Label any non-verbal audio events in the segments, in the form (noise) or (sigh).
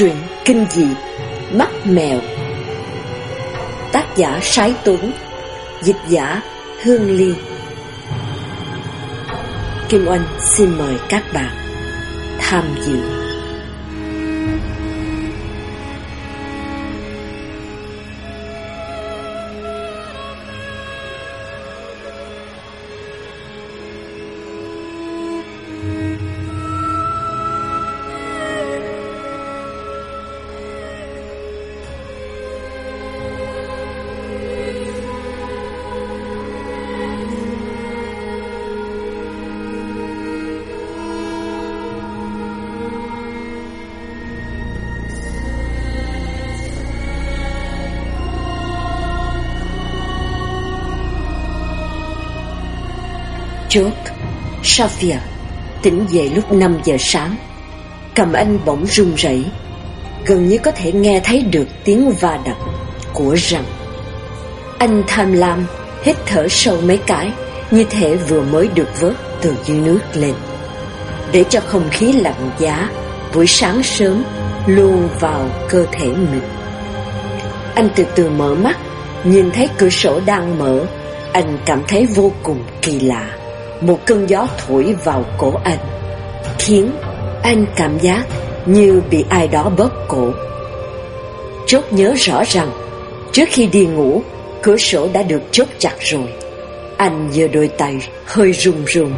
Truyện kinh dị Mắt mèo. Tác giả Sái Tuấn, Dịch giả Hương Ly. Kim Oanh xin mời các bạn tham dự. Chốt Sophia tỉnh dậy lúc 5 giờ sáng. Cầm anh bỗng run rẩy, Gần như có thể nghe thấy được tiếng va đập của răng. Anh tham lam, Hít thở sâu mấy cái, Như thể vừa mới được vớt từ dưới nước lên. Để cho không khí lạnh giá, Buổi sáng sớm Luôn vào cơ thể mình. Anh từ từ mở mắt, Nhìn thấy cửa sổ đang mở. Anh cảm thấy vô cùng kỳ lạ một cơn gió thổi vào cổ anh, Khiến anh cảm giác như bị ai đó bóp cổ. Chốt nhớ rõ rằng, Trước khi đi ngủ, Cửa sổ đã được chốt chặt rồi. Anh giơ đôi tay hơi run run,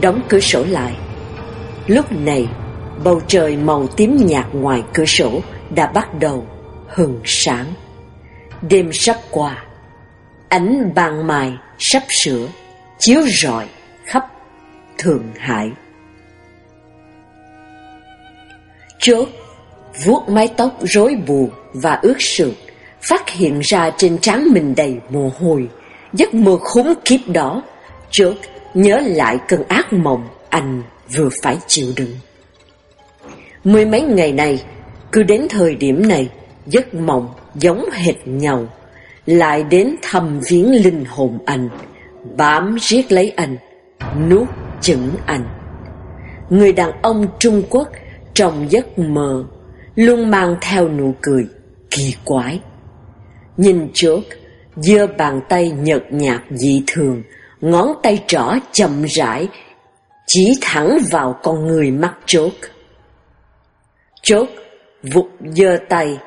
Đóng cửa sổ lại. Lúc này, Bầu trời màu tím nhạt ngoài cửa sổ Đã bắt đầu hừng sáng. Đêm sắp qua, Ánh ban mai sắp sửa, Chiếu rọi. Thượng Hải. Chốt vuốt mái tóc rối bù và ướt sượt, phát hiện ra trên trán mình đầy mồ hôi. Giấc mơ khốn kiếp đó, chốt nhớ lại cơn ác mộng anh vừa phải chịu đựng. Mười mấy ngày này, cứ đến thời điểm này, giấc mộng giống hệt nhau, lại đến thăm viếng linh hồn anh, bám riết lấy anh, nuốt chững anh. Người đàn ông Trung Quốc trong giấc mơ luôn mang theo nụ cười kỳ quái. Nhìn trước, giơ bàn tay nhợt nhạt dị thường, ngón tay trỏ chậm rãi, chỉ thẳng vào con người mắt chốt. Chốt vụt giơ tay,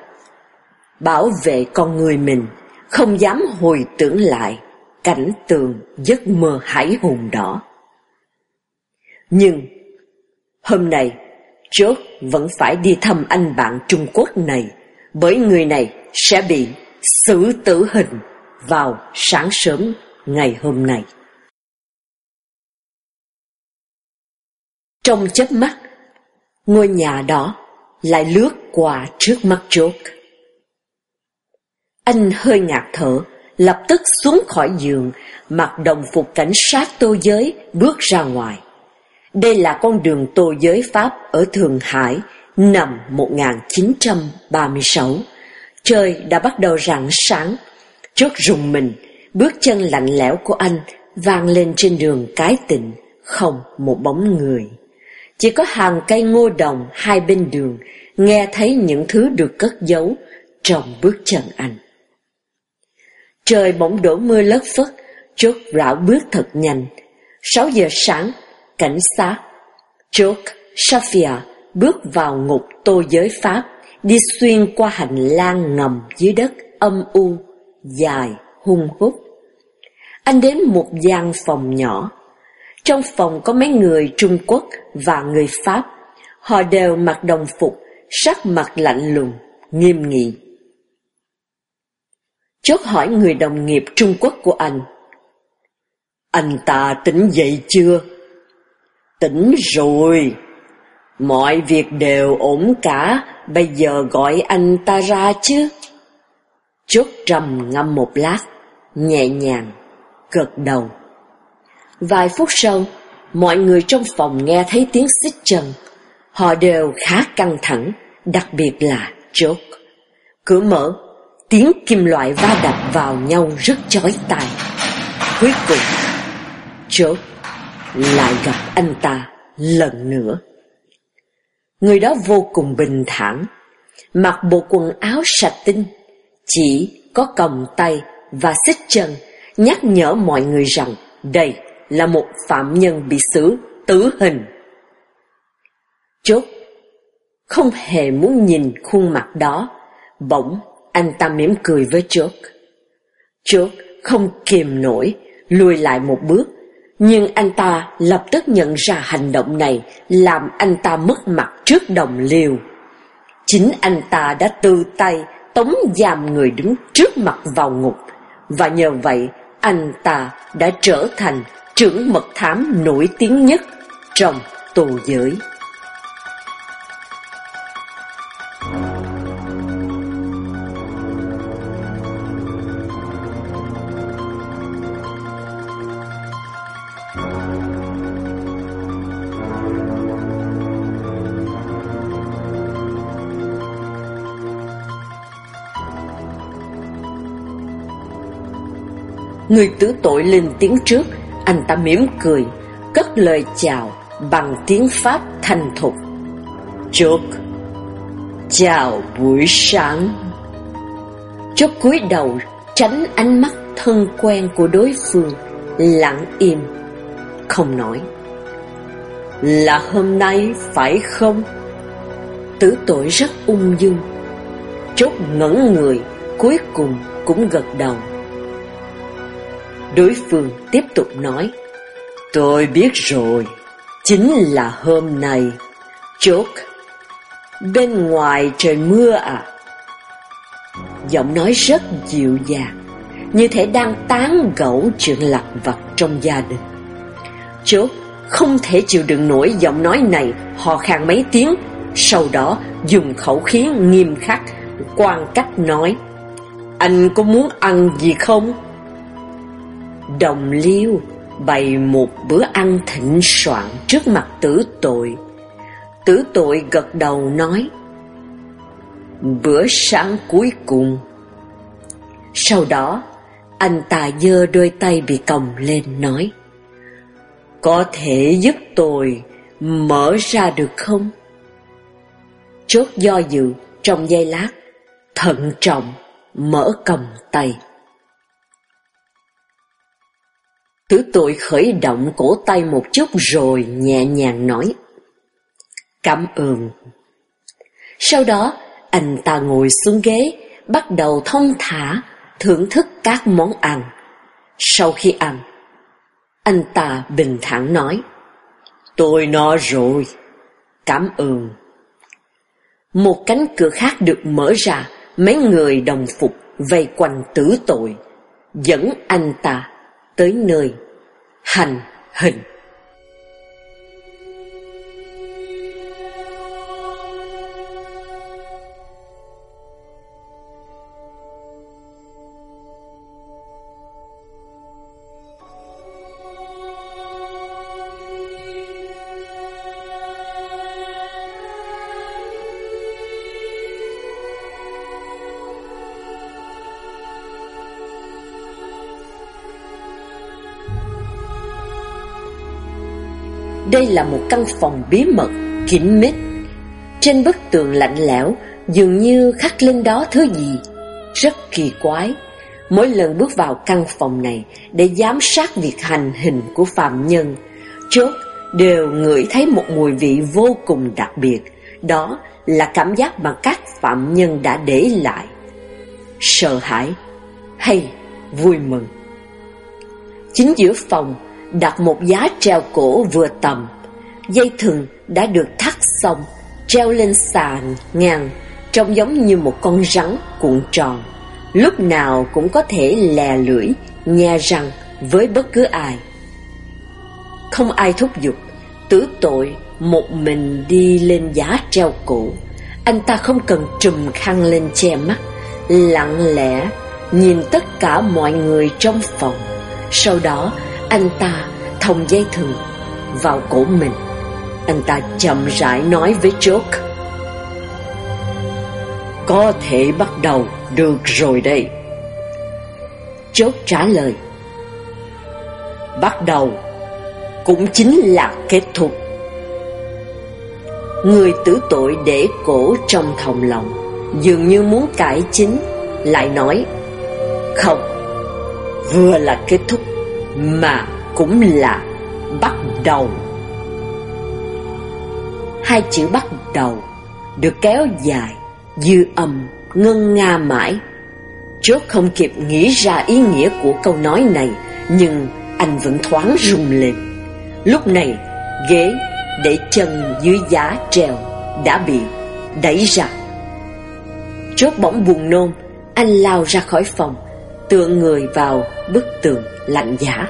bảo vệ con người mình, không dám hồi tưởng lại cảnh tượng giấc mơ hải hùng đó. Nhưng hôm nay chốt vẫn phải đi thăm anh bạn Trung Quốc này bởi người này sẽ bị xử tử hình vào sáng sớm ngày hôm nay. Trong chớp mắt, ngôi nhà đó lại lướt qua trước mắt chốt. Anh hơi ngạc thở, lập tức xuống khỏi giường, mặc đồng phục cảnh sát tô giới bước ra ngoài. Đây là con đường tô giới Pháp ở Thượng Hải năm 1936. Trời đã bắt đầu rạng sáng. Chốt rùng mình, bước chân lạnh lẽo của anh vang lên trên đường cái tịnh, không một bóng người. Chỉ có hàng cây ngô đồng hai bên đường, nghe thấy những thứ được cất giấu trong bước chân anh. Trời bỗng đổ mưa lất phất, chốt rảo bước thật nhanh. 6 giờ sáng, cảnh sát George Shafia bước vào ngục tô giới Pháp, đi xuyên qua hành lang ngầm dưới đất âm u, dài, hung hút. Anh đến một gian phòng nhỏ. Trong phòng có mấy người Trung Quốc và người Pháp. Họ đều mặc đồng phục, sắc mặt lạnh lùng, nghiêm nghị. Chốt hỏi người đồng nghiệp Trung Quốc của anh. Anh ta tỉnh dậy chưa? Tỉnh rồi. Mọi việc đều ổn cả, bây giờ gọi anh ta ra chứ. Chốt trầm ngâm một lát, nhẹ nhàng, gật đầu. Vài phút sau, mọi người trong phòng nghe thấy tiếng xích chân. Họ đều khá căng thẳng, đặc biệt là chốt. Cửa mở, tiếng kim loại va đập vào nhau rất chói tai. Cuối cùng, chốt lại gặp anh ta lần nữa. Người đó vô cùng bình thản, mặc bộ quần áo sạch tinh, chỉ có còng tay và xích chân, nhắc nhở mọi người rằng đây là một phạm nhân bị xử tử hình. Chốt không hề muốn nhìn khuôn mặt đó, bỗng anh ta mỉm cười với Chốt. Chốt không kiềm nổi, lùi lại một bước, nhưng anh ta lập tức nhận ra hành động này làm anh ta mất mặt trước đồng liều. Chính anh ta đã tự tay tống giam người đứng trước mặt vào ngục, và nhờ vậy anh ta đã trở thành trưởng mật thám nổi tiếng nhất trong tù giới. Người tử tội lên tiếng trước, anh ta mỉm cười, cất lời chào bằng tiếng Pháp thành thục. Chúc, chào buổi sáng. Chúc cúi đầu tránh ánh mắt thân quen của đối phương, lặng im, không nói. Là hôm nay phải không? Tử tội rất ung dung. Chốt ngẩn người, cuối cùng cũng gật đầu. Đối phương tiếp tục nói, Tôi biết rồi. Chính là hôm nay. Chốt, Bên ngoài trời mưa à Giọng nói rất dịu dàng, Như thể đang tán gẫu chuyện lặt vặt trong gia đình. Chốt không thể chịu đựng nổi giọng nói này Họ khang mấy tiếng, Sau đó dùng khẩu khí nghiêm khắc, quan cách nói, Anh có muốn ăn gì không? Đồng liêu bày một bữa ăn thịnh soạn trước mặt tử tội. Tử tội gật đầu nói, Bữa sáng cuối cùng. Sau đó, anh ta giơ đôi tay bị còng lên nói, Có thể giúp tôi mở ra được không? Chốt do dự trong giây lát, thận trọng mở còng tay. Tử tội khởi động cổ tay một chút rồi nhẹ nhàng nói. Cảm ơn. Sau đó, anh ta ngồi xuống ghế, bắt đầu thông thả, thưởng thức các món ăn. Sau khi ăn, anh ta bình thản nói. Tôi no rồi. Cảm ơn. Một cánh cửa khác được mở ra, mấy người đồng phục vây quanh tử tội, dẫn anh ta tới nơi hành hình. Đây là một căn phòng bí mật, kín mít. Trên bức tường lạnh lẽo, dường như khắc lên đó thứ gì rất kỳ quái. Mỗi lần bước vào căn phòng này để giám sát việc hành hình của phạm nhân, chốt đều ngửi thấy một mùi vị vô cùng đặc biệt. Đó là cảm giác mà các phạm nhân đã để lại. Sợ hãi hay vui mừng. Chính giữa phòng đặt một giá treo cổ vừa tầm. Dây thừng đã được thắt xong, treo lên sàn ngang, trông giống như một con rắn cuộn tròn. Lúc nào cũng có thể lè lưỡi, nhe răng với bất cứ ai. Không ai thúc giục, tử tội một mình đi lên giá treo cổ. Anh ta không cần trùm khăn lên che mắt, lặng lẽ nhìn tất cả mọi người trong phòng. Sau đó anh ta thông dây thừng vào cổ mình. Anh ta chậm rãi nói với Joke. Có thể bắt đầu được rồi đây. Joke trả lời. Bắt đầu cũng chính là kết thúc. Người tử tội để cổ trong thòng lòng, Dường như muốn cải chính Lại nói Không Vừa là kết thúc mà cũng là bắt đầu. Hai chữ bắt đầu Được kéo dài, Dư âm ngân nga mãi. Chốt không kịp nghĩ ra ý nghĩa của câu nói này, Nhưng anh vẫn thoáng rung lên. Lúc này, ghế để chân dưới giá treo Đã bị đẩy ra. Chốt bỗng buồn nôn, Anh lao ra khỏi phòng. Tựa người vào bức tường lạnh giá.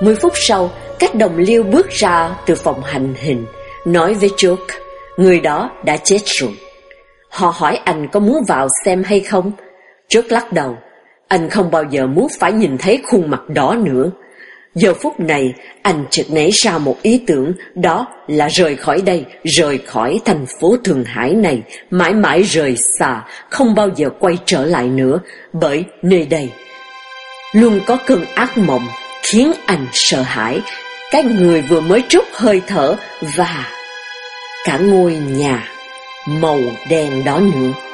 Mười phút sau, Các đồng liêu bước ra từ phòng hành hình, Nói với chốt Người đó đã chết rồi. Họ hỏi anh có muốn vào xem hay không? Chốt lắc đầu, Anh không bao giờ muốn phải nhìn thấy khuôn mặt đó nữa. Giờ phút này, anh chợt nảy ra một ý tưởng, Đó là rời khỏi đây, Rời khỏi thành phố Thượng Hải này, Mãi mãi rời xa, Không bao giờ quay trở lại nữa, Bởi nơi đây Luôn có cơn ác mộng Khiến anh sợ hãi. Cái người vừa mới trút hơi thở Và cả ngôi nhà màu đen đó nữa.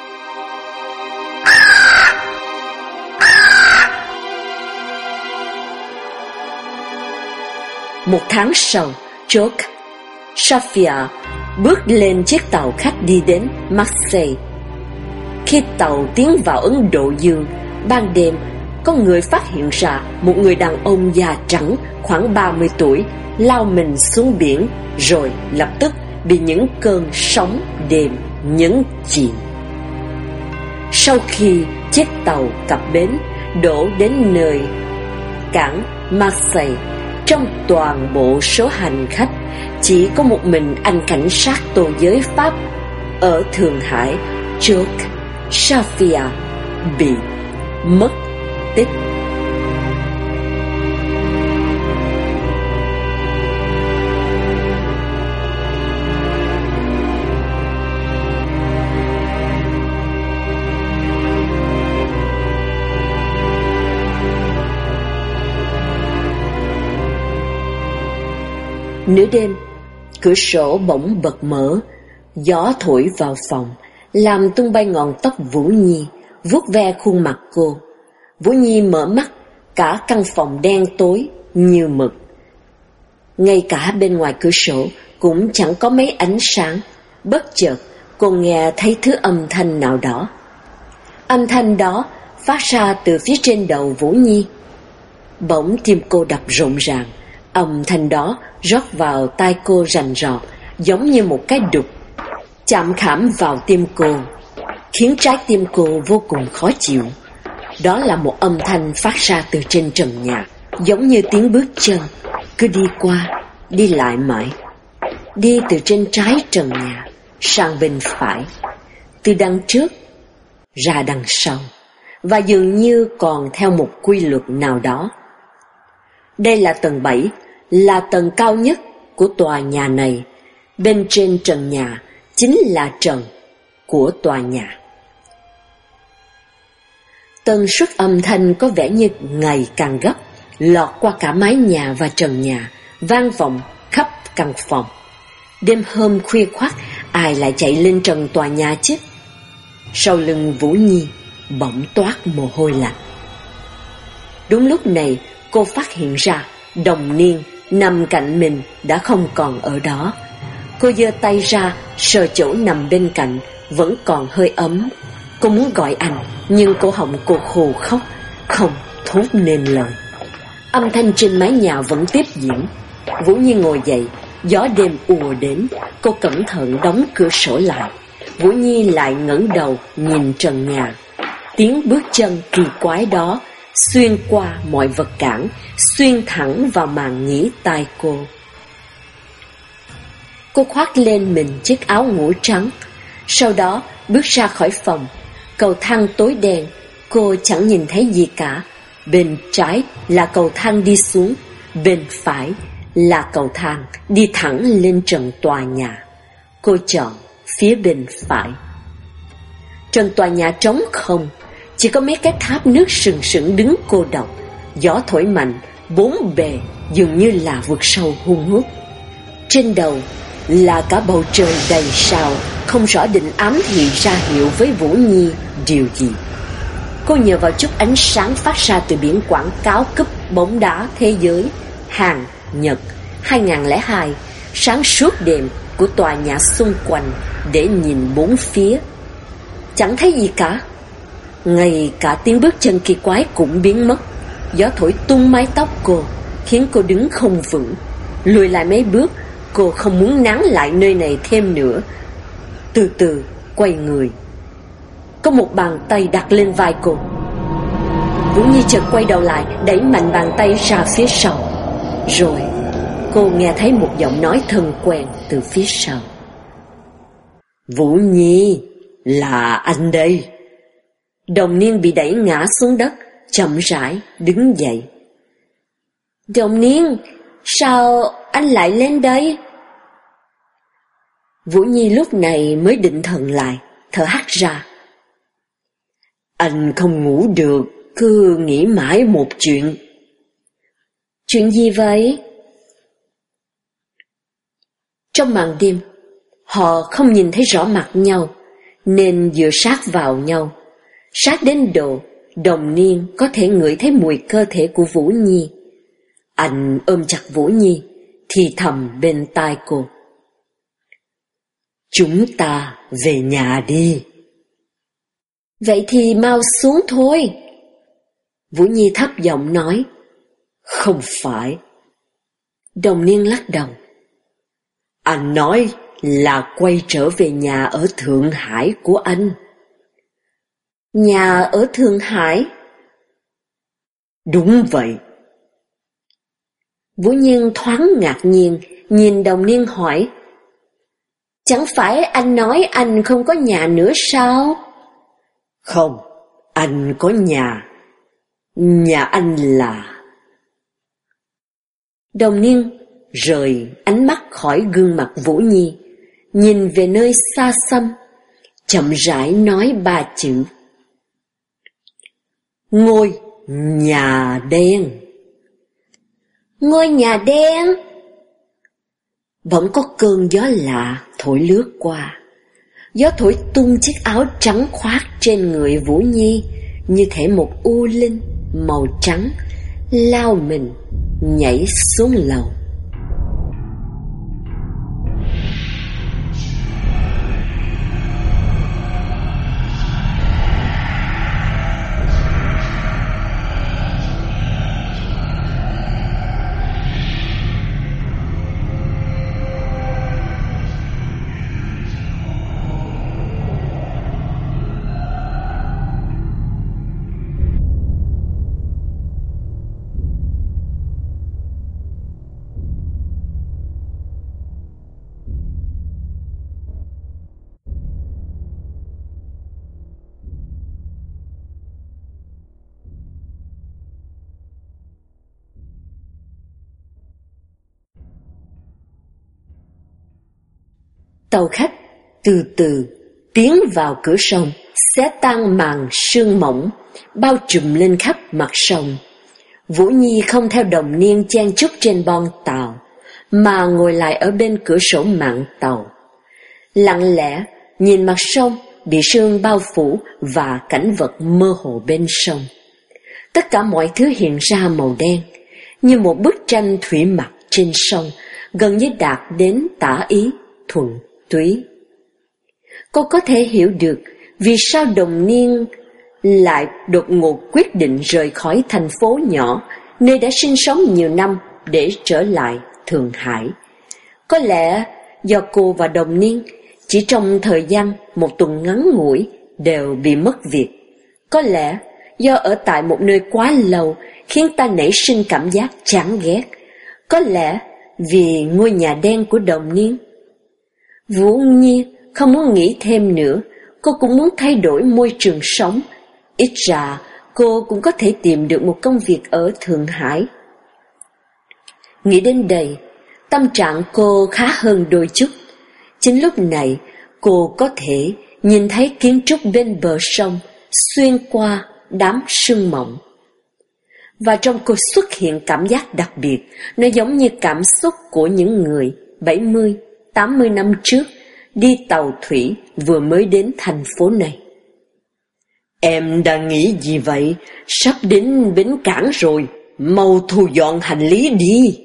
Một tháng sau, George Safia bước lên chiếc tàu khách đi đến Marseille. Khi tàu tiến vào Ấn Độ Dương, ban đêm, có người phát hiện ra một người đàn ông già trắng khoảng 30 tuổi lao mình xuống biển rồi lập tức bị những cơn sóng đêm nhấn chìm. Sau khi chiếc tàu cập bến đổ đến nơi cảng Marseille trong toàn bộ số hành khách, Chỉ có một mình anh cảnh sát tô giới Pháp Ở Thượng Hải, Chuck Safia, Bị mất tích. Nửa đêm, cửa sổ bỗng bật mở, gió thổi vào phòng, làm tung bay ngọn tóc Vũ Nhi, vuốt ve khuôn mặt cô. Vũ Nhi mở mắt, cả căn phòng đen tối như mực. Ngay cả bên ngoài cửa sổ cũng chẳng có mấy ánh sáng. Bất chợt, cô nghe thấy thứ âm thanh nào đó. Âm thanh đó phát ra từ phía trên đầu Vũ Nhi. Bỗng tim cô đập rộn ràng, Âm thanh đó rót vào tai cô rành rọt, giống như một cái đục, chạm khảm vào tim cô, khiến trái tim cô vô cùng khó chịu. Đó là một âm thanh phát ra từ trên trần nhà, giống như tiếng bước chân, cứ đi qua, đi lại mãi. Đi từ trên trái trần nhà, sang bên phải, từ đằng trước, ra đằng sau, và dường như còn theo một quy luật nào đó. Đây là tầng 7 là tầng cao nhất của tòa nhà này. Bên trên trần nhà chính là trần của tòa nhà. Tần suất âm thanh có vẻ như ngày càng gấp, lọt qua cả mái nhà và trần nhà, vang vọng khắp căn phòng. Đêm hôm khuya khoắt, ai lại chạy lên trần tòa nhà chứ? Sau lưng Vũ Nhi, bỗng toát mồ hôi lạnh. Đúng lúc này, cô phát hiện ra đồng niên nằm cạnh mình đã không còn ở đó. Cô giơ tay ra, sờ chỗ nằm bên cạnh, vẫn còn hơi ấm. Cô muốn gọi anh, nhưng cổ họng cô khô khóc, không thốt nên lời. Âm thanh trên mái nhà vẫn tiếp diễn. Vũ nhi ngồi dậy, gió đêm ùa đến, cô cẩn thận đóng cửa sổ lại. Vũ Nhi lại ngẩng đầu nhìn trần nhà. Tiếng bước chân kỳ quái đó xuyên qua mọi vật cản, xuyên thẳng vào màn nhĩ tai cô. Cô khoác lên mình chiếc áo ngủ trắng, sau đó bước ra khỏi phòng. Cầu thang tối đen, cô chẳng nhìn thấy gì cả. Bên trái là cầu thang đi xuống, bên phải là cầu thang đi thẳng lên trần tòa nhà. Cô chọn phía bên phải. Trần tòa nhà trống không, chỉ có mấy cái tháp nước sừng sững đứng cô độc Gió thổi mạnh Bốn bề dường như là vực sâu hung hút Trên đầu là cả bầu trời đầy sao, không rõ định ám thị ra hiệu với Vũ Nhi điều gì. Cô nhờ vào chút ánh sáng phát ra từ biển quảng cáo cúp bóng đá thế giới Hàn, Nhật 2002 sáng suốt đêm của tòa nhà xung quanh để nhìn bốn phía. Chẳng thấy gì cả. Ngay cả tiếng bước chân kỳ quái cũng biến mất. Gió thổi tung mái tóc cô, khiến cô đứng không vững. Lùi lại mấy bước, cô không muốn nán lại nơi này thêm nữa. Từ từ, quay người. Có một bàn tay đặt lên vai cô. Vũ Nhi chợt quay đầu lại, đẩy mạnh bàn tay ra phía sau. Rồi cô nghe thấy một giọng nói thân quen từ phía sau. Vũ Nhi, là anh đây. Đồng niên bị đẩy ngã xuống đất, chậm rãi đứng dậy. Đồng niên, sao anh lại lên đây? Vũ Nhi lúc này mới định thần lại, thở hắt ra. Anh không ngủ được, cứ nghĩ mãi một chuyện. Chuyện gì vậy? Trong màn đêm, họ không nhìn thấy rõ mặt nhau, nên dựa sát vào nhau. Sát đến độ, đồng niên có thể ngửi thấy mùi cơ thể của Vũ Nhi. Anh ôm chặt Vũ Nhi, thì thầm bên tai cô. Chúng ta về nhà đi. Vậy thì mau xuống thôi. Vũ Nhi thấp giọng nói. Không phải. Đồng niên lắc đầu. Anh nói là quay trở về nhà ở Thượng Hải của anh. Nhà ở Thượng Hải? Đúng vậy. Vũ Nhiên thoáng ngạc nhiên, nhìn đồng niên hỏi. Chẳng phải anh nói anh không có nhà nữa sao? Không, anh có nhà. Nhà anh là... Đồng niên rời ánh mắt khỏi gương mặt Vũ Nhi, nhìn về nơi xa xăm, chậm rãi nói ba chữ. Ngôi nhà đen. Ngôi nhà đen. Bỗng có cơn gió lạ thổi lướt qua. Gió thổi tung chiếc áo trắng khoác trên người Vũ Nhi Như thể một u linh màu trắng Lao mình nhảy xuống lầu Tàu khách từ từ tiến vào cửa sông, xé tan màn sương mỏng, bao trùm lên khắp mặt sông. Vũ Nhi không theo đồng niên chen chúc trên bon tàu, mà ngồi lại ở bên cửa sổ mạn tàu. Lặng lẽ nhìn mặt sông bị sương bao phủ và cảnh vật mơ hồ bên sông. Tất cả mọi thứ hiện ra màu đen, như một bức tranh thủy mặc trên sông, gần như đạt đến tả ý, thuận túy. Cô có thể hiểu được vì sao đồng niên lại đột ngột quyết định rời khỏi thành phố nhỏ nơi đã sinh sống nhiều năm để trở lại Thượng Hải. Có lẽ do cô và đồng niên chỉ trong thời gian một tuần ngắn ngủi đều bị mất việc. Có lẽ do ở tại một nơi quá lâu khiến ta nảy sinh cảm giác chán ghét. Có lẽ vì ngôi nhà đen của đồng niên Vũ Nhi không muốn nghĩ thêm nữa, cô cũng muốn thay đổi môi trường sống. Ít ra, cô cũng có thể tìm được một công việc ở Thượng Hải. Nghĩ đến đây, tâm trạng cô khá hơn đôi chút. Chính lúc này, cô có thể nhìn thấy kiến trúc bên bờ sông xuyên qua đám sương mộng, Và trong cô xuất hiện cảm giác đặc biệt, nó giống như cảm xúc của những người 70, 80 năm trước, đi tàu thủy vừa mới đến thành phố này. Em đang nghĩ gì vậy? Sắp đến bến cảng rồi, mau thu dọn hành lý đi.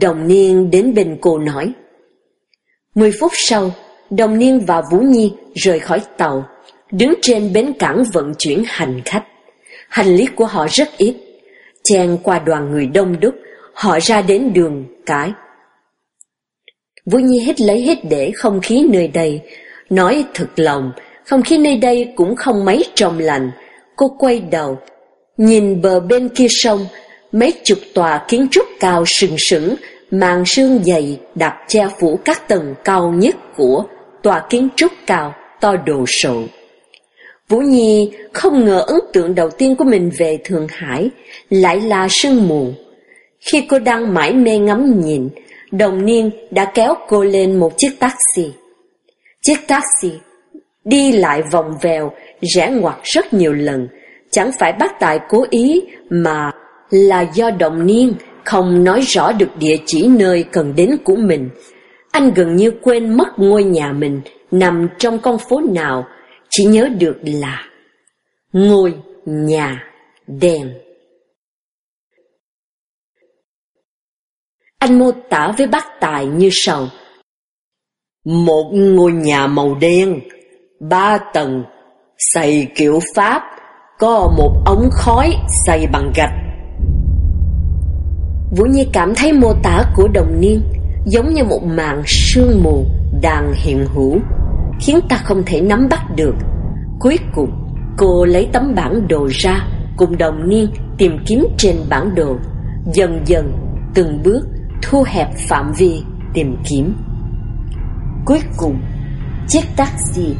Đồng niên đến bên cô nói. Mười phút sau, Đồng niên và Vũ Nhi rời khỏi tàu, đứng trên bến cảng vận chuyển hành khách. Hành lý của họ rất ít, chen qua đoàn người đông đúc, họ ra đến đường cái. Vũ Nhi hít lấy hít để không khí nơi đây, nói thật lòng, không khí nơi đây cũng không mấy trong lành. Cô quay đầu, nhìn bờ bên kia sông, mấy chục tòa kiến trúc cao sừng sững, màn sương dày đặt che phủ các tầng cao nhất của tòa kiến trúc cao to đồ sộ. Vũ Nhi không ngờ ấn tượng đầu tiên của mình về Thượng Hải lại là sương mù. Khi cô đang mãi mê ngắm nhìn, đồng niên đã kéo cô lên một chiếc taxi. Chiếc taxi đi lại vòng vèo, rẽ ngoặt rất nhiều lần, chẳng phải bác tài cố ý mà là do đồng niên không nói rõ được địa chỉ nơi cần đến của mình. Anh gần như quên mất ngôi nhà mình nằm trong con phố nào, chỉ nhớ được là ngôi nhà đèn. Anh mô tả với bác Tài như sau. Một ngôi nhà màu đen, ba tầng, xây kiểu Pháp, có một ống khói xây bằng gạch. Vũ Nhi cảm thấy mô tả của đồng niên giống như một màn sương mù đang hiện hữu, khiến ta không thể nắm bắt được. Cuối cùng, cô lấy tấm bản đồ ra, cùng đồng niên tìm kiếm trên bản đồ, dần dần, từng bước thu hẹp phạm vi tìm kiếm. Cuối cùng, chiếc taxi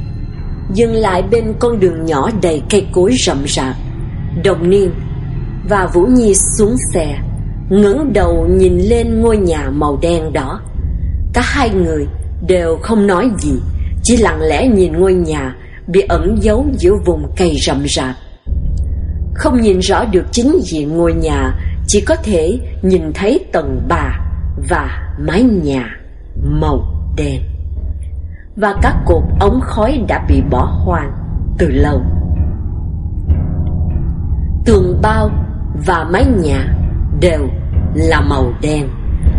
dừng lại bên con đường nhỏ đầy cây cối rậm rạp. Đồng niên và Vũ Nhi xuống xe, ngẩng đầu nhìn lên ngôi nhà màu đen đó. Cả hai người đều không nói gì, chỉ lặng lẽ nhìn ngôi nhà bị ẩn giấu giữa vùng cây rậm rạp. Không nhìn rõ được chính diện ngôi nhà, chỉ có thể nhìn thấy tầng 3 và mái nhà màu đen và các cột ống khói đã bị bỏ hoang từ lâu. Tường bao và mái nhà đều là màu đen.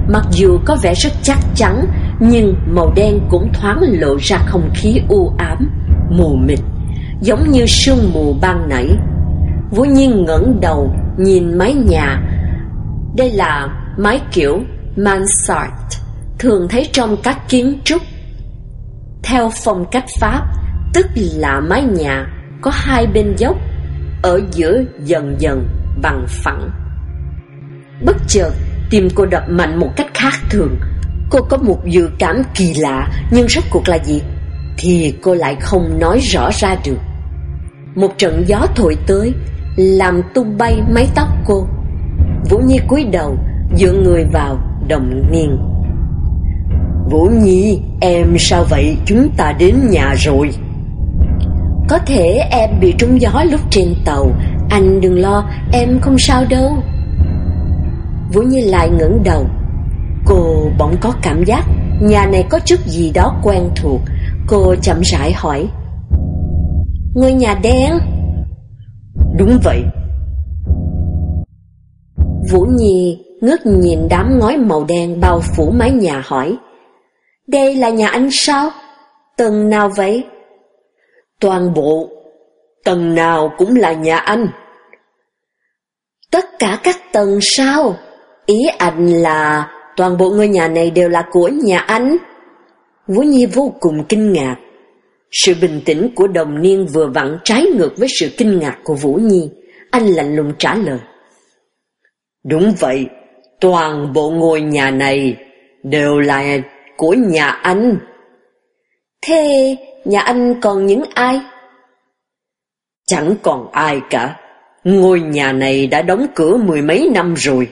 Mặc dù có vẻ rất chắc chắn, nhưng màu đen cũng thoáng lộ ra không khí u ám, mù mịt, giống như sương mù ban nãy. Vũ Nhiên ngẩng đầu nhìn mái nhà. Đây là mái kiểu mansard, thường thấy trong các kiến trúc theo phong cách Pháp, tức là mái nhà có hai bên dốc, ở giữa dần dần bằng phẳng. Bất chợt, tim cô đập mạnh một cách khác thường. Cô có một dự cảm kỳ lạ, nhưng rốt cuộc là gì? Thì cô lại không nói rõ ra được. Một trận gió thổi tới, làm tung bay mái tóc cô. Vũ Nhi cúi đầu, dựa người vào đồng niên. Vũ Nhi, em sao vậy? Chúng ta đến nhà rồi. Có thể em bị trúng gió lúc trên tàu. Anh đừng lo, em không sao đâu. Vũ Nhi lại ngẩng đầu. Cô bỗng có cảm giác nhà này có chút gì đó quen thuộc. Cô chậm rãi hỏi. Ngôi nhà đen? Đúng vậy. Vũ Nhi ngước nhìn đám ngói màu đen bao phủ mái nhà hỏi. Đây là nhà anh sao? Tầng nào vậy? Toàn bộ, tầng nào cũng là nhà anh. Tất cả các tầng sao? Ý anh là toàn bộ ngôi nhà này đều là của nhà anh. Vũ Nhi vô cùng kinh ngạc. Sự bình tĩnh của đồng niên vừa vặn trái ngược với sự kinh ngạc của Vũ Nhi. Anh lạnh lùng trả lời. Đúng vậy, toàn bộ ngôi nhà này đều là của nhà anh. Thế nhà anh còn những ai? Chẳng còn ai cả. Ngôi nhà này đã đóng cửa mười mấy năm rồi.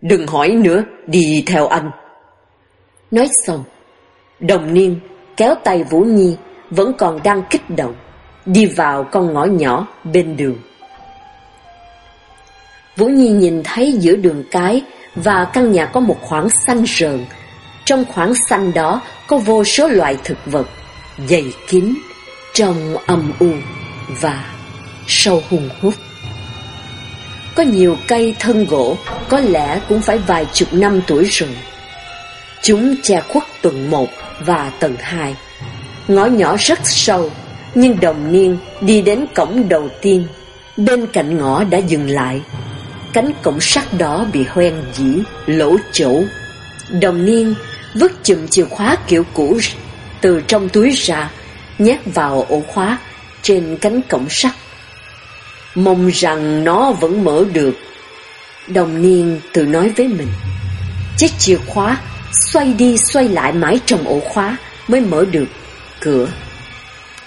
Đừng hỏi nữa, đi theo anh. Nói xong, đồng niên kéo tay Vũ Nhi vẫn còn đang kích động, đi vào con ngõ nhỏ bên đường. Vũ Nhi nhìn thấy giữa đường cái và căn nhà có một khoảng xanh rờn, Trong khoảng xanh đó có vô số loại thực vật Dày kín Trong âm u Và sâu hùng hút. Có nhiều cây thân gỗ Có lẽ cũng phải vài chục năm tuổi rồi. Chúng che khuất tầng 1 và tầng 2 Ngõ nhỏ rất sâu Nhưng đồng niên đi đến cổng đầu tiên. Bên cạnh ngõ đã dừng lại. Cánh cổng sắt đó bị hoen dĩ, lỗ chỗ Đồng niên vứt chùm chìa khóa kiểu cũ từ trong túi ra, nhét vào ổ khóa trên cánh cổng sắt. Mong rằng nó vẫn mở được. Đồng niên tự nói với mình. Chiếc chìa khóa xoay đi xoay lại mãi trong ổ khóa mới mở được cửa.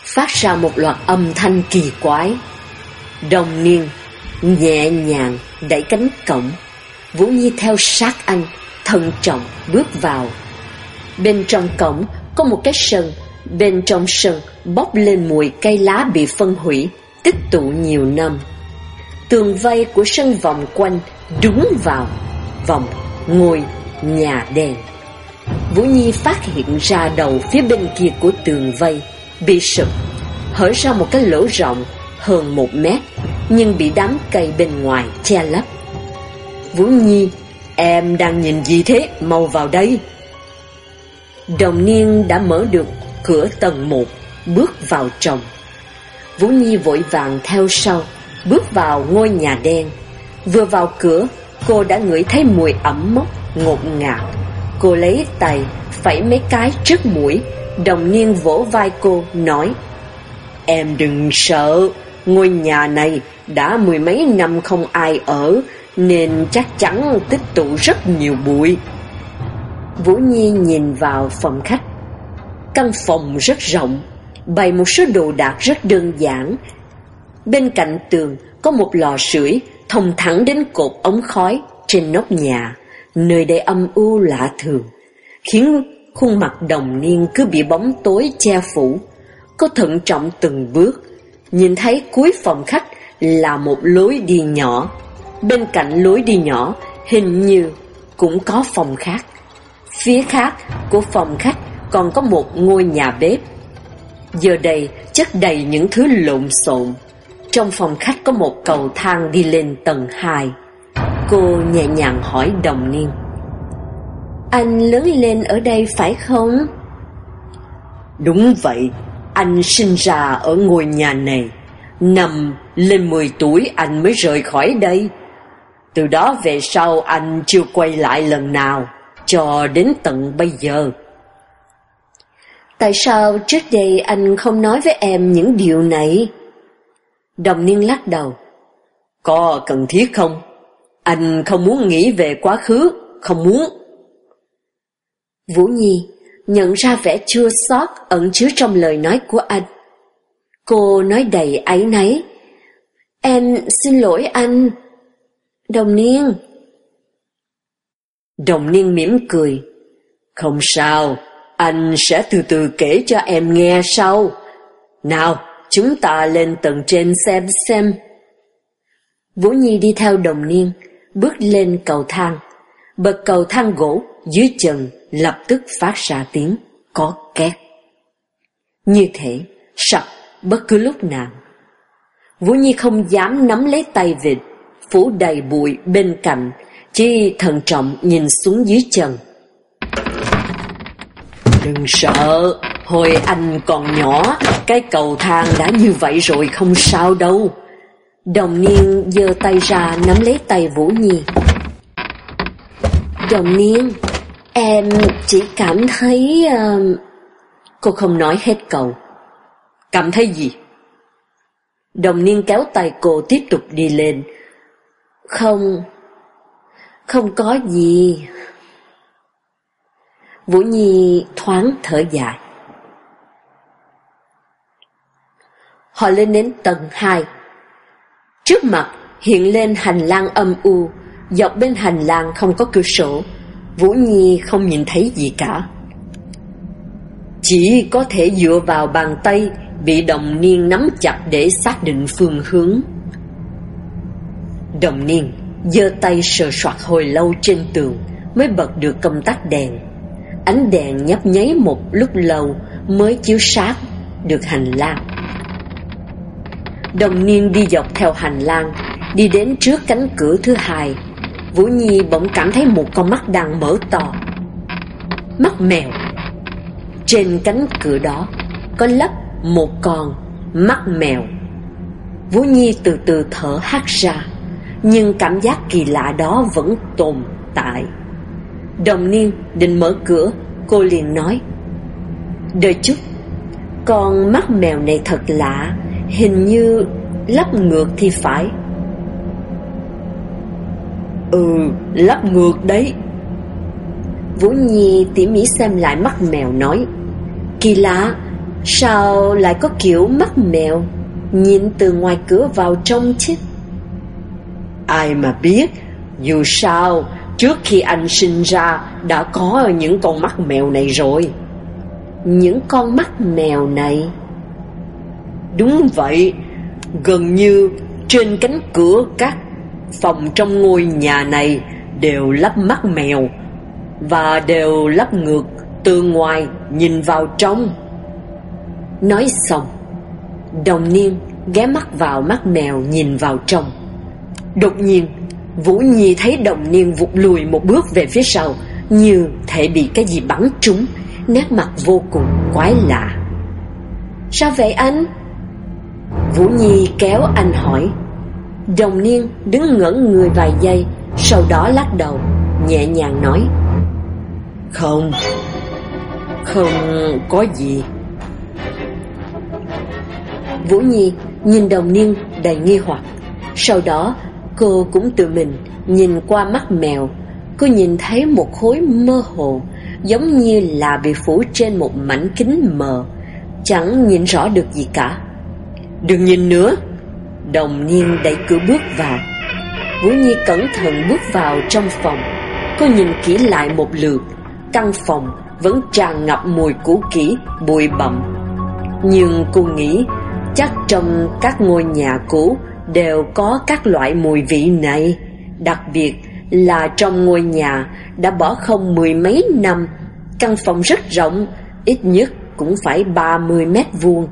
Phát ra một loạt âm thanh kỳ quái. Đồng niên nhẹ nhàng đẩy cánh cổng. Vũ Nhi theo sát anh, thận trọng bước vào. Bên trong cổng có một cái sân, bên trong sân bốc lên mùi cây lá bị phân hủy, tích tụ nhiều năm. Tường vây của sân vòng quanh đúng vào vòng ngôi nhà đèn. Vũ Nhi phát hiện ra đầu phía bên kia của tường vây bị sụp, hở ra một cái lỗ rộng hơn một mét, nhưng bị đám cây bên ngoài che lấp. Vũ Nhi, em đang nhìn gì thế? Mau vào đây. Đồng niên đã mở được cửa tầng 1, bước vào trong. Vũ Nhi vội vàng theo sau, bước vào ngôi nhà đen. Vừa vào cửa, cô đã ngửi thấy mùi ẩm mốc, ngột ngạt. Cô lấy tay, phẩy mấy cái trước mũi, đồng niên vỗ vai cô, nói Em đừng sợ, ngôi nhà này đã mười mấy năm không ai ở, nên chắc chắn tích tụ rất nhiều bụi. Vũ Nhi nhìn vào phòng khách. Căn phòng rất rộng, bày một số đồ đạc rất đơn giản. Bên cạnh tường có một lò sưởi thông thẳng đến cột ống khói trên nóc nhà, nơi đây âm u lạ thường, khiến khuôn mặt đồng niên cứ bị bóng tối che phủ. cô thận trọng từng bước, nhìn thấy cuối phòng khách là một lối đi nhỏ. Bên cạnh lối đi nhỏ, hình như cũng có phòng khác. Phía khác của phòng khách còn có một ngôi nhà bếp. Giờ đây chất đầy những thứ lộn xộn. Trong phòng khách có một cầu thang đi lên tầng 2. Cô nhẹ nhàng hỏi đồng niên. Anh lớn lên ở đây phải không? Đúng vậy, anh sinh ra ở ngôi nhà này. Năm lên 10 tuổi anh mới rời khỏi đây. Từ đó về sau anh chưa quay lại lần nào cho đến tận bây giờ. Tại sao trước đây anh không nói với em những điều này? Đồng niên lắc đầu. Có cần thiết không? Anh không muốn nghĩ về quá khứ, không muốn. Vũ Nhi nhận ra vẻ chua xót ẩn chứa trong lời nói của anh. Cô nói đầy áy náy. Em xin lỗi anh. Đồng niên, Đồng niên mỉm cười. Không sao, anh sẽ từ từ kể cho em nghe sau. Nào, chúng ta lên tầng trên xem xem. Vũ Nhi đi theo đồng niên, bước lên cầu thang. Bậc cầu thang gỗ dưới chân lập tức phát ra tiếng có két. Như thế, sập bất cứ lúc nào. Vũ Nhi không dám nắm lấy tay vịt, phủ đầy bụi bên cạnh chỉ thận trọng nhìn xuống dưới chân. Đừng sợ, hồi anh còn nhỏ, cái cầu thang đã như vậy rồi không sao đâu. Đồng niên giơ tay ra nắm lấy tay Vũ Nhi. Đồng niên, em chỉ cảm thấy... Uh... Cô không nói hết câu. Cảm thấy gì? Đồng niên kéo tay cô tiếp tục đi lên. Không, không có gì. Vũ Nhi thoáng thở dài. Họ lên đến tầng 2. Trước mặt hiện lên hành lang âm u, dọc bên hành lang không có cửa sổ. Vũ Nhi không nhìn thấy gì cả. Chỉ có thể dựa vào bàn tay bị đồng niên nắm chặt để xác định phương hướng. Đồng niên giơ tay sờ soạt hồi lâu trên tường mới bật được công tắc đèn. Ánh đèn nhấp nháy một lúc lâu Mới chiếu sáng được hành lang Đồng niên đi dọc theo hành lang, Đi đến trước cánh cửa thứ hai Vũ Nhi bỗng cảm thấy một con mắt đang mở to. Mắt mèo. Trên cánh cửa đó Có lấp một con mắt mèo. Vũ Nhi từ từ thở hắt ra, Nhưng cảm giác kỳ lạ đó vẫn tồn tại. Đồng niên định mở cửa, Cô liền nói Đợi chút Con mắt mèo này thật lạ, Hình như lắp ngược thì phải. Ừ, lắp ngược đấy. Vũ Nhi tỉ mỉ xem lại mắt mèo nói Kỳ lạ, sao lại có kiểu mắt mèo Nhìn từ ngoài cửa vào trong chứ? Ai mà biết Dù sao Trước khi anh sinh ra Đã có những con mắt mèo này rồi. Những con mắt mèo này? Đúng vậy Gần như trên cánh cửa các phòng trong ngôi nhà này đều lắp mắt mèo và đều lắp ngược từ ngoài nhìn vào trong. Nói xong, đồng niên ghé mắt vào mắt mèo nhìn vào trong. Đột nhiên, Vũ Nhi thấy đồng niên vụt lùi một bước về phía sau như thể bị cái gì bắn trúng, nét mặt vô cùng quái lạ. Sao vậy anh? Vũ Nhi kéo anh hỏi Đồng niên đứng ngẩn người vài giây Sau đó lắc đầu Nhẹ nhàng nói. Không Không có gì. Vũ Nhi nhìn đồng niên đầy nghi hoặc. Sau đó cô cũng tự mình nhìn qua mắt mèo. Cô nhìn thấy một khối mơ hồ Giống như là bị phủ trên một mảnh kính mờ. Chẳng nhìn rõ được gì cả. Đừng nhìn nữa Đồng niên đẩy cửa bước vào. Vũ Nhi cẩn thận bước vào trong phòng. Cô nhìn kỹ lại một lượt. Căn phòng vẫn tràn ngập mùi cũ kỹ, bụi bặm. Nhưng cô nghĩ Chắc trong các ngôi nhà cũ Đều có các loại mùi vị này. Đặc biệt là trong ngôi nhà Đã bỏ không mười mấy năm Căn phòng rất rộng Ít nhất cũng phải 30 mét vuông.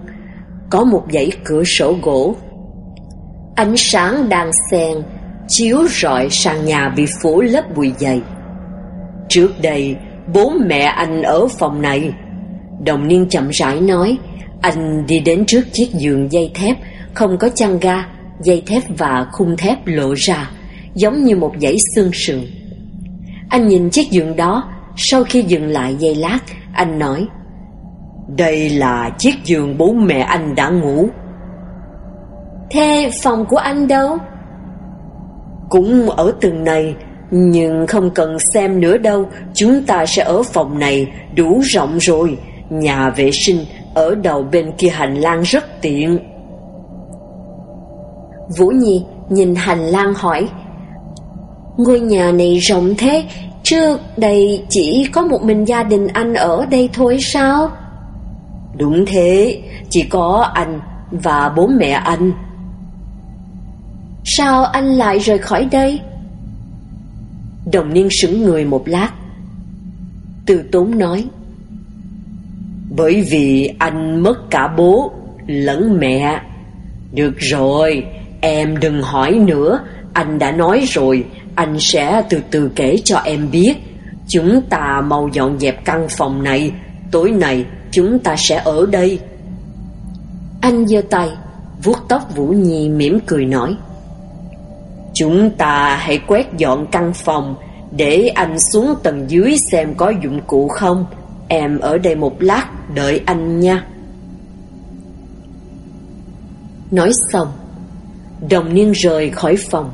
Có một dãy cửa sổ gỗ. Ánh sáng đang xen, chiếu rọi sàn nhà bị phủ lớp bụi dày. Trước đây, bố mẹ anh ở phòng này. Đồng niên chậm rãi nói, anh đi đến trước chiếc giường dây thép, không có chăn ga, dây thép và khung thép lộ ra, giống như một dãy xương sườn. Anh nhìn chiếc giường đó, sau khi dừng lại giây lát, anh nói, đây là chiếc giường bố mẹ anh đã ngủ Thế phòng của anh đâu? Cũng ở tầng này Nhưng không cần xem nữa đâu Chúng ta sẽ ở phòng này Đủ rộng rồi Nhà vệ sinh ở đầu bên kia hành lang rất tiện Vũ Nhi nhìn hành lang hỏi Ngôi nhà này rộng thế Trước đây chỉ có một mình gia đình anh ở đây thôi sao? Đúng thế, chỉ có anh và bố mẹ anh. Sao anh lại rời khỏi đây? Đồng niên sững người một lát. Từ tốn nói. Bởi vì anh mất cả bố lẫn mẹ. Được rồi, em đừng hỏi nữa. Anh đã nói rồi, anh sẽ từ từ kể cho em biết. Chúng ta mau dọn dẹp căn phòng này. Tối nay Chúng ta sẽ ở đây Anh giơ tay vuốt tóc Vũ Nhi mỉm cười nói Chúng ta hãy quét dọn căn phòng Để anh xuống tầng dưới xem có dụng cụ không. Em ở đây một lát đợi anh nha. Nói xong Đồng niên rời khỏi phòng.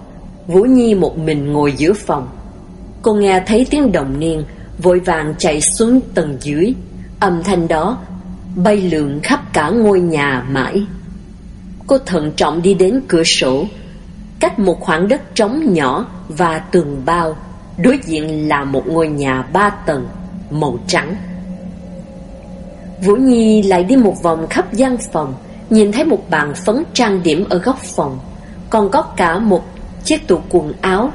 Vũ Nhi một mình ngồi giữa phòng. Cô nghe thấy tiếng đồng niên Vội vàng chạy xuống tầng dưới. Âm thanh đó bay lượn khắp cả ngôi nhà mãi. Cô thận trọng đi đến cửa sổ, cách một khoảng đất trống nhỏ và tường bao, đối diện là một ngôi nhà ba tầng, màu trắng. Vũ Nhi lại đi một vòng khắp gian phòng, nhìn thấy một bàn phấn trang điểm ở góc phòng, còn có cả một chiếc tủ quần áo,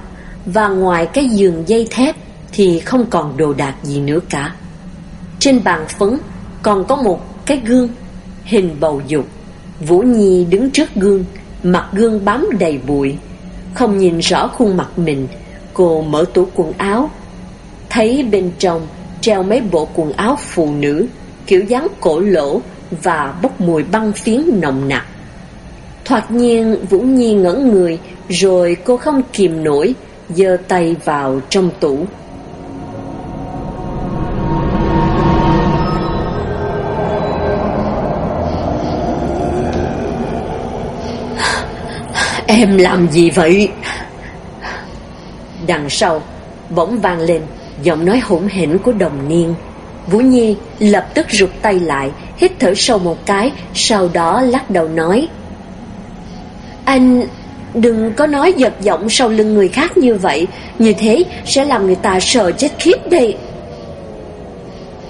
và ngoài cái giường dây thép thì không còn đồ đạc gì nữa cả. Trên bàn phấn còn có một cái gương Hình bầu dục Vũ Nhi đứng trước gương Mặt gương bám đầy bụi. Không nhìn rõ khuôn mặt mình. Cô mở tủ quần áo. Thấy bên trong treo mấy bộ quần áo phụ nữ, Kiểu dáng cổ lỗ Và bốc mùi băng phiến nồng nặc. Thoạt nhiên, Vũ Nhi ngẩn người, Rồi cô không kìm nổi, giơ tay vào trong tủ. Em làm gì vậy? Đằng sau, Bỗng vang lên Giọng nói hỗn hển của đồng niên. Vũ Nhi lập tức rụt tay lại, Hít thở sâu một cái, Sau đó lắc đầu nói. Anh đừng có nói giật giọng sau lưng người khác như vậy, Như thế sẽ làm người ta sợ chết khiếp đây.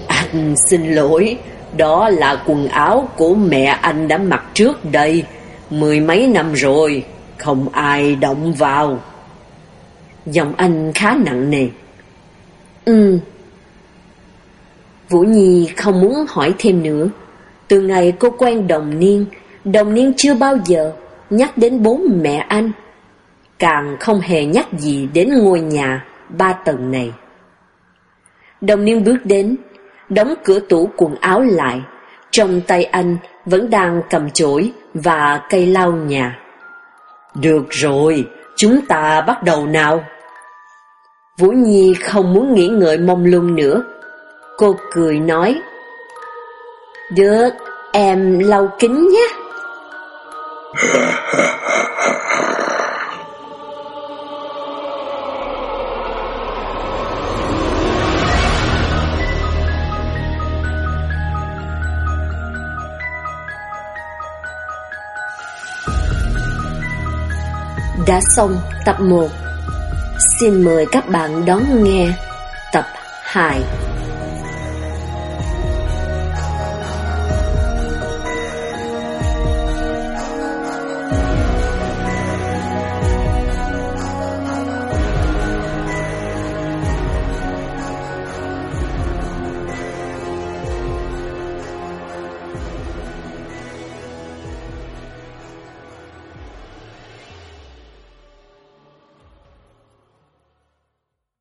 Anh xin lỗi, Đó là quần áo của mẹ anh đã mặc trước đây, Mười mấy năm rồi. Không ai động vào. Giọng anh khá nặng nề. Ừ. Vũ Nhi không muốn hỏi thêm nữa. Từ ngày cô quen đồng niên Đồng niên chưa bao giờ nhắc đến bố mẹ anh. Càng không hề nhắc gì đến ngôi nhà ba tầng này. Đồng niên bước đến, Đóng cửa tủ quần áo lại. Trong tay anh vẫn đang cầm chổi và cây lau nhà. Được rồi, chúng ta bắt đầu nào Vũ Nhi không muốn nghĩ ngợi mông lung nữa. Cô cười nói, Được, em lau kính nhé. (laughs) Đã xong tập 1 Xin mời các bạn đón nghe tập 2